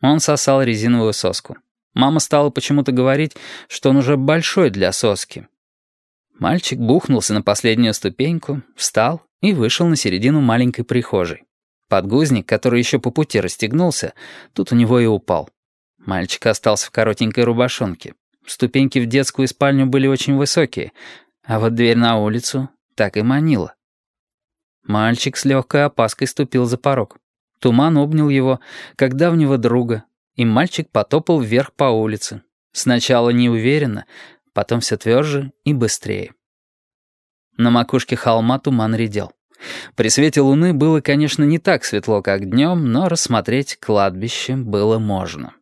Он сосал резиновую соску. Мама стала почему-то говорить, что он уже большой для соски. Мальчик бухнулся на последнюю ступеньку, встал и вышел на середину маленькой прихожей. Подгузник, который еще по пути расстегнулся, тут у него и упал. Мальчик остался в коротенькой рубашонке. Ступеньки в детскую спальню были очень высокие, а вот дверь на улицу так и манила. Мальчик с легкой опаской ступил за порог. Туман обнял его, как давнего друга, и мальчик потопал вверх по улице. Сначала неуверенно, потом все тверже и быстрее. На макушке холма туман редел. При свете луны было, конечно, не так светло, как днем, но рассмотреть кладбище было можно.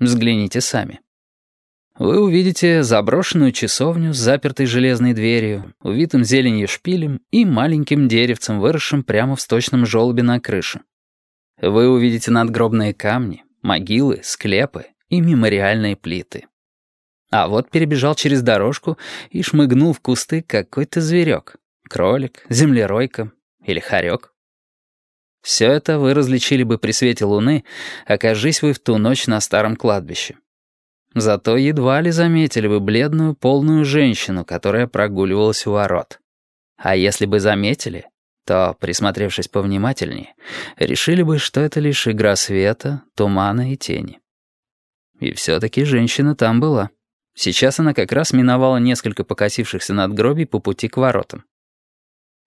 Взгляните сами. Вы увидите заброшенную часовню с запертой железной дверью, увитым зеленью шпилем и маленьким деревцем, выросшим прямо в сточном желобе на крыше. Вы увидите надгробные камни, могилы, склепы и мемориальные плиты. А вот перебежал через дорожку и шмыгнул в кусты какой-то зверек. Кролик, землеройка или хорек. Все это вы различили бы при свете луны, окажись вы в ту ночь на старом кладбище. Зато едва ли заметили бы бледную полную женщину, которая прогуливалась у ворот. А если бы заметили, то, присмотревшись повнимательнее, решили бы, что это лишь игра света, тумана и тени. И все-таки женщина там была. Сейчас она как раз миновала несколько покосившихся надгробий по пути к воротам.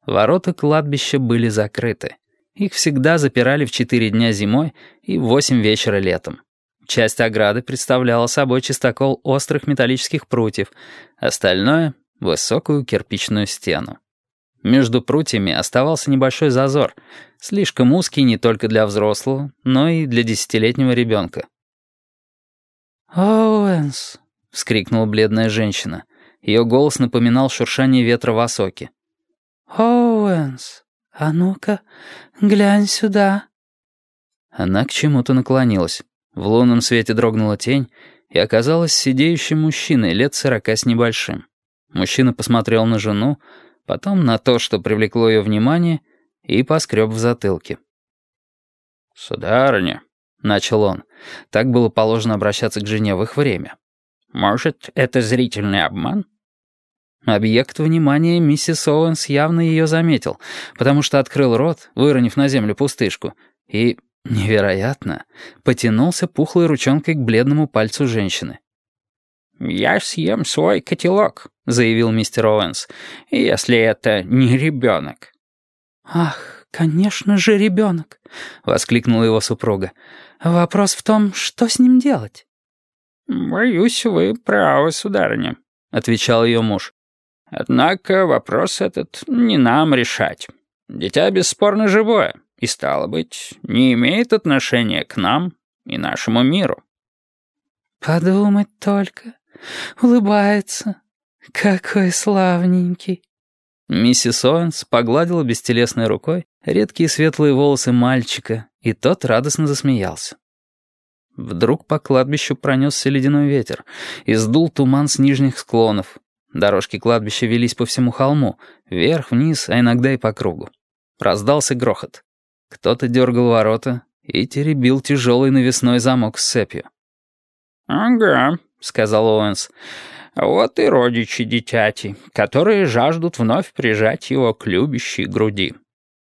Ворота кладбища были закрыты. Их всегда запирали в четыре дня зимой и в восемь вечера летом. Часть ограды представляла собой чистокол острых металлических прутьев, остальное — высокую кирпичную стену. Между прутьями оставался небольшой зазор, слишком узкий не только для взрослого, но и для десятилетнего ребенка. «Оуэнс!» — вскрикнула бледная женщина. Ее голос напоминал шуршание ветра в осоке. «Оуэнс, а ну-ка, глянь сюда!» Она к чему-то наклонилась. В лунном свете дрогнула тень, и оказалась сидеющим мужчиной лет сорока с небольшим. Мужчина посмотрел на жену, потом на то, что привлекло ее внимание, и поскреб в затылке. «Сударыня», — начал он, так было положено обращаться к жене в их время. «Может, это зрительный обман?» Объект внимания миссис Оуэнс явно ее заметил, потому что открыл рот, выронив на землю пустышку, и, невероятно, потянулся пухлой ручонкой к бледному пальцу женщины. «Я съем свой котелок», — заявил мистер Оуэнс, «если это не ребенок». «Ах, конечно же ребенок», — воскликнула его супруга. «Вопрос в том, что с ним делать?» «Боюсь, вы правы, сударыня», — отвечал ее муж. «Однако вопрос этот не нам решать. Дитя бесспорно живое, и, стало быть, не имеет отношения к нам и нашему миру». «Подумать только», Улыбается. Какой славненький. Миссис Оуэнс погладила бестелесной рукой редкие светлые волосы мальчика, и тот радостно засмеялся. Вдруг по кладбищу пронесся ледяной ветер и сдул туман с нижних склонов. Дорожки кладбища вились по всему холму, вверх, вниз, а иногда и по кругу. Раздался грохот. Кто-то дергал ворота и теребил тяжелый навесной замок с цепью. «Ага», — сказал Оуэнс. «Вот и родичи дитяти, которые жаждут вновь прижать его к любящей груди.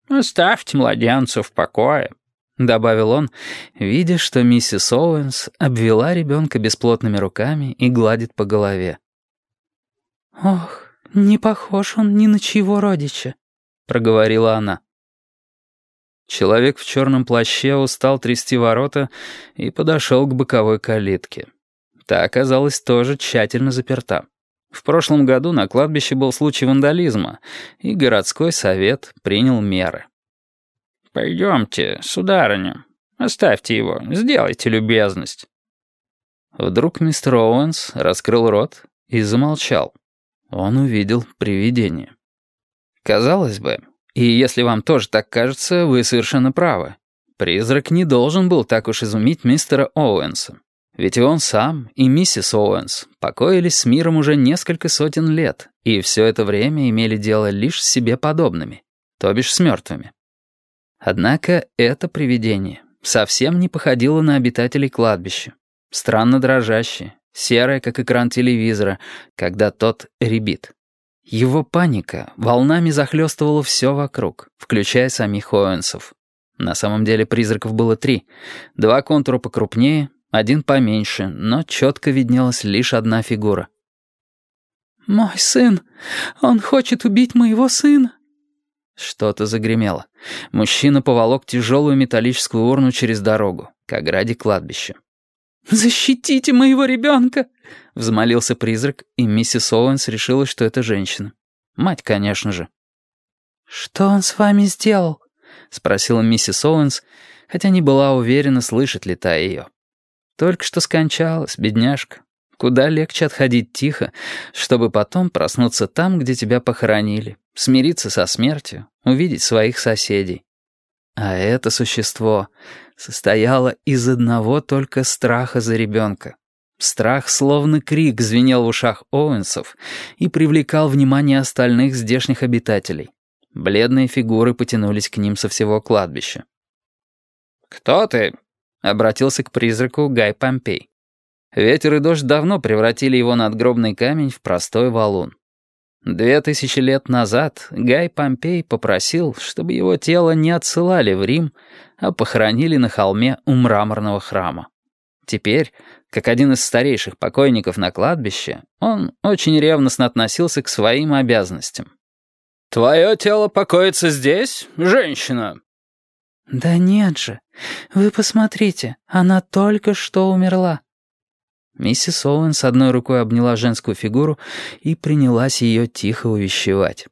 Оставьте младенца в покое». — добавил он, видя, что миссис Оуэнс обвела ребенка бесплотными руками и гладит по голове. «Ох, не похож он ни на чьего родича», — проговорила она. Человек в черном плаще устал трясти ворота и подошел к боковой калитке. Та оказалась тоже тщательно заперта. В прошлом году на кладбище был случай вандализма, и городской совет принял меры. «Пойдемте, сударыня, оставьте его, сделайте любезность». Вдруг мистер Оуэнс раскрыл рот и замолчал. Он увидел привидение. Казалось бы, и если вам тоже так кажется, вы совершенно правы. Призрак не должен был так уж изумить мистера Оуэнса. Ведь и он сам, и миссис Оуэнс покоились с миром уже несколько сотен лет, и все это время имели дело лишь с себе подобными, то бишь с мертвыми. Однако это привидение совсем не походило на обитателей кладбища. Странно дрожащая, серая, как экран телевизора, когда тот ребит. Его паника волнами захлестывала все вокруг, включая самих Оуэнсов. На самом деле призраков было три. Два контура покрупнее, один поменьше, но четко виднелась лишь одна фигура. «Мой сын! Он хочет убить моего сына!» Что-то загремело. Мужчина поволок тяжелую металлическую урну через дорогу, к ограде кладбища. «Защитите моего ребенка!» — взмолился призрак, и миссис Оуэнс решила, что это женщина. Мать, конечно же. «Что он с вами сделал?» — спросила миссис Оуэнс, хотя не была уверена, слышит ли та ее. Только что скончалась, бедняжка. Куда легче отходить тихо, чтобы потом проснуться там, где тебя похоронили, смириться со смертью, увидеть своих соседей. А это существо состояло из одного только страха за ребенка. Страх, словно крик, звенел в ушах Оуэнсов и привлекал внимание остальных здешних обитателей. Бледные фигуры потянулись к ним со всего кладбища. «Кто ты?» — обратился к призраку Гай Помпей. Ветер и дождь давно превратили его надгробный камень в простой валун. Две тысячи лет назад Гай Помпей попросил, чтобы его тело не отсылали в Рим, а похоронили на холме у мраморного храма. Теперь, как один из старейших покойников на кладбище, он очень ревностно относился к своим обязанностям. «Твое тело покоится здесь, женщина?» «Да нет же. Вы посмотрите, она только что умерла». Миссис Оуэн одной рукой обняла женскую фигуру и принялась ее тихо увещевать.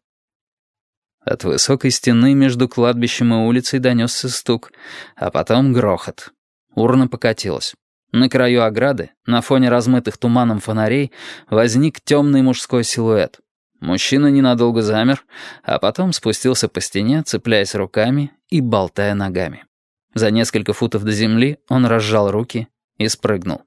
От высокой стены между кладбищем и улицей донесся стук, а потом грохот. Урна покатилась. На краю ограды, на фоне размытых туманом фонарей, возник темный мужской силуэт. Мужчина ненадолго замер, а потом спустился по стене, цепляясь руками и болтая ногами. За несколько футов до земли он разжал руки и спрыгнул.